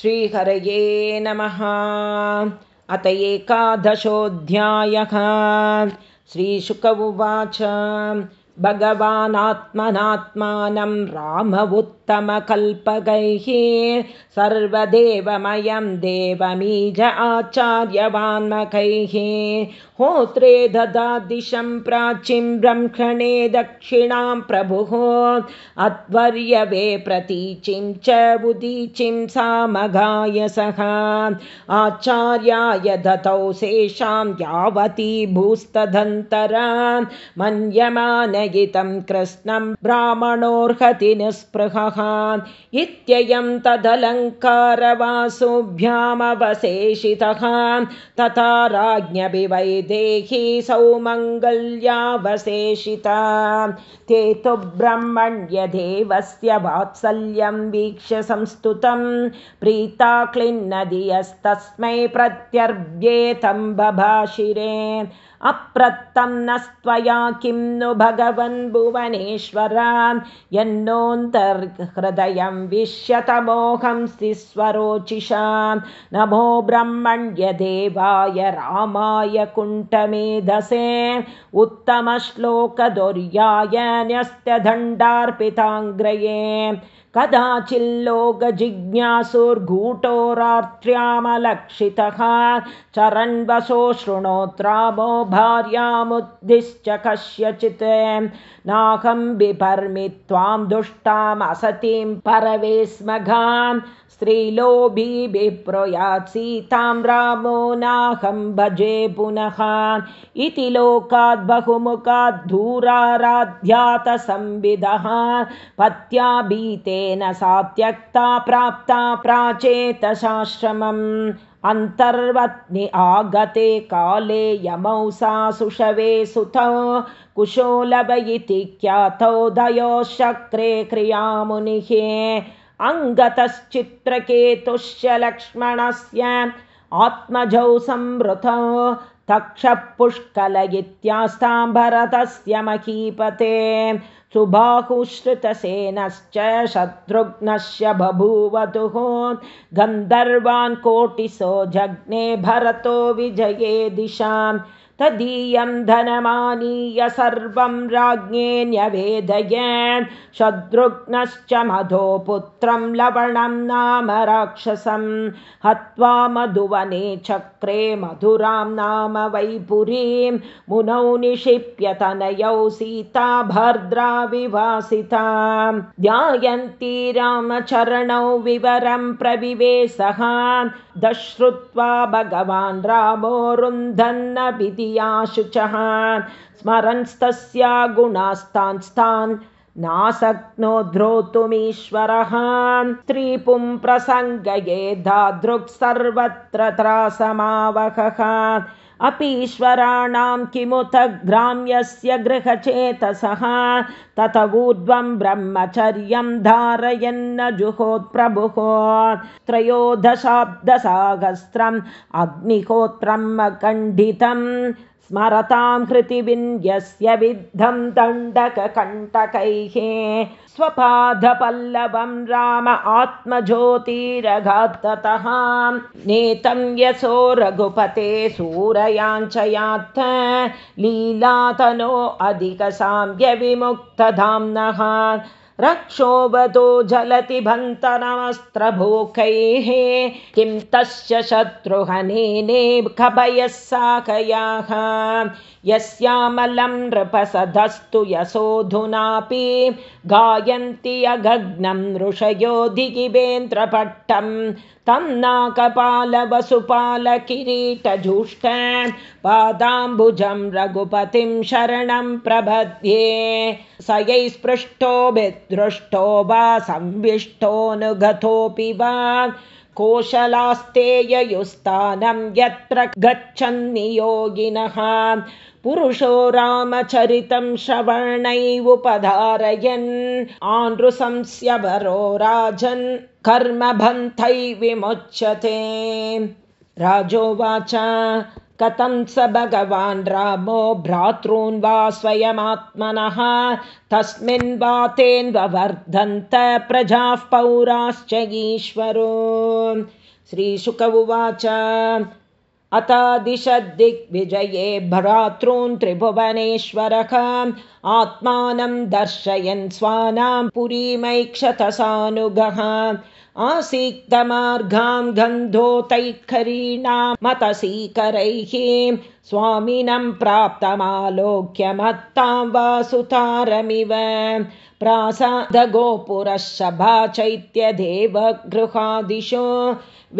श्रीहरये नमः। अत एकादशोऽध्यायः। श्रीशुक उवाच भगवानात्मनात्मानं राम उत्तमकल्पगैः सर्वदेवमयं देवमीज आचार्यवान्मकैः होत्रे ददादिशं प्राचीं ब्रह्मणे दक्षिणां प्रभुः अध्वर्यवे प्रतीचिं च उदीचिं सामगाय सः आचार्याय दतौ शेषां यावती भूस्तदन्तरा मन्यमानयितं कृष्णं ब्राह्मणोऽर्हति निःस्पृहः इत्ययं तदलङ्कारवासुभ्यामवशेषितः तथा राज्ञभिवैद्य देहि सौमङ्गल्यावशेषिता। ते तु ब्रह्मण्यदेवस्य वात्सल्यं वीक्ष्य संस्तुतं प्रीता क्लिन्नदियस्तस्मै प्रत्यर्भ्येतं बभाषिरे अप्रत्तं नस्त्वया किं नु भगवन् भुवनेश्वर यन्नोऽन्तर्हृदयं विश्यतमोहं स्वरोचिषा नमो ब्रह्मण्यदेवाय रामाय कुण्ठमेधसे उत्तमश्लोकदुर्याय न्यस्तदण्डार्पिताङ्ग्रये कदाचिल्लोकजिज्ञासुर्घूटोरार्त्र्यामलक्षितः चरन्वशो शृणोत्रामो भार्यामुद्दिश्च कस्यचित् नाहं बिपर्मि त्वां दुष्टामसतीं परवेस्मघां स्त्रीलोभी विप्रयात् सीतां रामो नाहं भजे पुनः इति लोकाद् बहुमुखात् धूराराध्यातसंविदः पत्या भीतेन सा त्यक्ता प्राप्ता प्राचेतशाश्रमम्। अन्तर्वत्नि आगते काले यमौ सा सुषवे सुतौ। कुशोलभ इति ख्यातौ दयोशक्रे क्रियामुनिः। अङ्गतश्चित्रकेतुश्च लक्ष्मणस्य आत्मजौ संवृतौ। तक्षः पुष्कल इत्यास्तां भरतस्य महीपते सुबाहुश्रुतसेनश्च शत्रुघ्नस्य बभूवधुः गन्धर्वान् कोटिसो जग्ने भरतो विजये दिशाम् तदीयं धनमानीय सर्वं राज्ञे न्यवेदयन्। शत्रुघ्नश्च मधो पुत्रं लवणं नाम राक्षसं। हत्वा मधुवने चक्रे मधुरां नाम वैपुरीं। मुनौ निक्षिप्यतनयौ सीता भद्रा विवासिता ध्यायन्ती रामचरणौ विवरं प्रविवेशः दश्रुत्वा भगवान् रामो रुन्धन्नभिधि शुचः स्मरंस्तस्या गुणास्तान् नासक्नो ध्रोतुमीश्वरः त्रिपुं प्रसङ्गये धादृक् सर्वत्र त्रासमावहः अपीश्वराणां किमुत ग्राम्यस्य गृहचेतसः? तत ऊर्ध्वं ब्रह्मचर्यं धारयन्न जुहोत्प्रभुः त्रयोदशाब्दसाहस्रम् अग्निहोत्रम् अखण्डितम् स्मरतां हृतिविन्यस्य विद्धं दण्डककण्टकैः स्वपादपल्लवं राम आत्मज्योतिरघात्ततः नेतं यशो रघुपते सूरयाञ्चयात् लीलातनो अधिकसाम्यविमुक्तधाम्नः रक्षोवतो जलति भन्तनमस्त्रभूकैः किं तस्य शत्रुहनेने कभयः साकयाः यस्यामलं नृपसधस्तु यशोऽधुनापि गायन्ति अगग्नं ऋषयो दिगिवेन्द्रपट्टं तं नाकपालवसुपालकिरीटजुष्ट पादाम्बुजं रघुपतिं शरणं प्रबध्ये स यैस्पृष्टो विदृष्टो वा संविष्टोऽनुगतोऽपि वा कोशलास्तेययुस्थानं यत्र गच्छन्नियोगिनः पुरुषो रामचरितं श्रवणैवुपधारयन्। आनृशंस्यवरो राजन् कर्मभन्थै विमुच्यते राजोवाच कथं स भगवान् रामो भ्रातॄन् वा स्वयमात्मनः? तस्मिन् वा तेन्वर्धन्त प्रजाः पौराश्च ईश्वरो। श्रीशुक उवाच अतादिशद्दिग्विजये भ्रातॄन् त्रिभुवनेश्वरः। आत्मानं दर्शयन् स्वानां पुरीमैक्षतसानुगः आसीक्तमार्गां गन्धोतैखरीणां मतसीकरैः स्वामिनं प्राप्तमालोक्यमत्तां वा सुतारमिव प्रासादगोपुरशभा चैत्यदेवगृहादिशो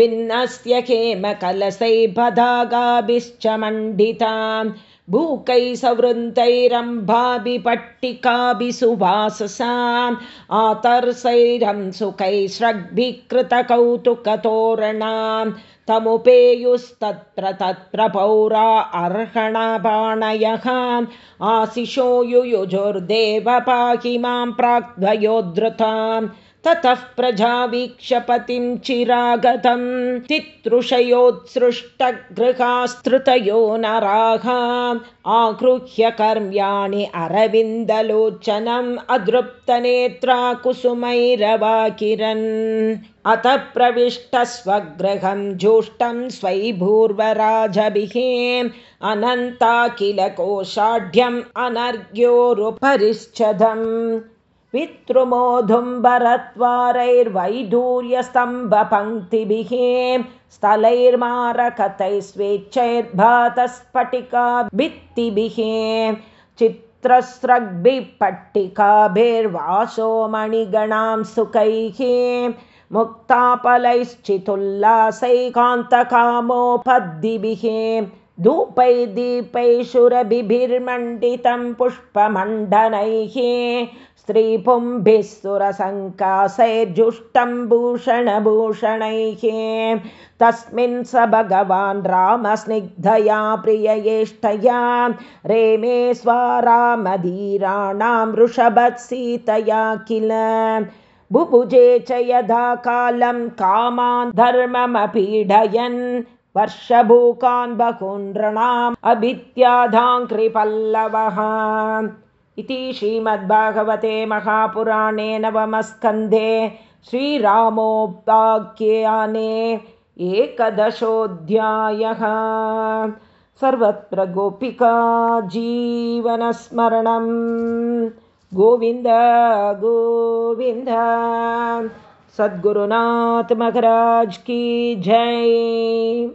विन्नस्य केमकलसै पदागाभिश्च मण्डितां भूकै सवृन्दैरम्भाभिपट्टिकाभिसुवाससाम् आतर्सैरं सुखैस्रग्भिकृतकौतुकतोरणां तमुपेयुस्तत्र तत्र पौरा अर्हणपाणयः आशिषो युयुजुर्देव पाहि मां प्राग्द्वयोद्धृताम् ततः प्रजावीक्षपतिं चिरागतं तितृषयोत्सृष्टगृहास्तृतयो नराः। आगृह्य कर्म्याणि अरविन्दलोचनम् अदृप्तनेत्रा कुसुमैरवाकिरन् अथ प्रविष्टस्वगृहं जुष्टं स्वैभूर्वराजभिः। अनन्ता किल कोषाढ्यम् अनर्घ्योरुपरिच्छदम् पितृमोधुम्बरत्वारैर्वैधूर्यस्तम्भपङ्क्तिभिः स्थलैर्मारकतैः स्वेच्छैर्भातस्फटिका भित्तिभिः चित्रस्रग्भिः पट्टिकाभिर्वासो मणिगणां सुखैः मुक्तापलैश्चितुल्लासैकान्तकामोपद्दिभिः धूपै दीपैशुरभिर्मण्डितं पुष्पमण्डनैः स्त्रीपुंभिः सुरसङ्कासैर्जुष्टं भूषणभूषणैः तस्मिन् स भगवान् रामस्निग्धया प्रिययेष्ठया। रेमे स्वारामधीराणां वृषभत्सीतया किल। बुभुजे च यदा कालं कामान् धर्ममपीडयन्। वर्षभूकान् बहूनृणाम् अभित्याधाङ्कृपल्लवः इति श्रीमद्भागवते महापुराणे नवमस्कन्धे श्रीरामोपाख्याने एकदशोऽध्यायः। सर्वत्र गोपिका जीवनस्मरणं गोविन्द गोविन्द। सद्गुरुनाथ महाराज की जय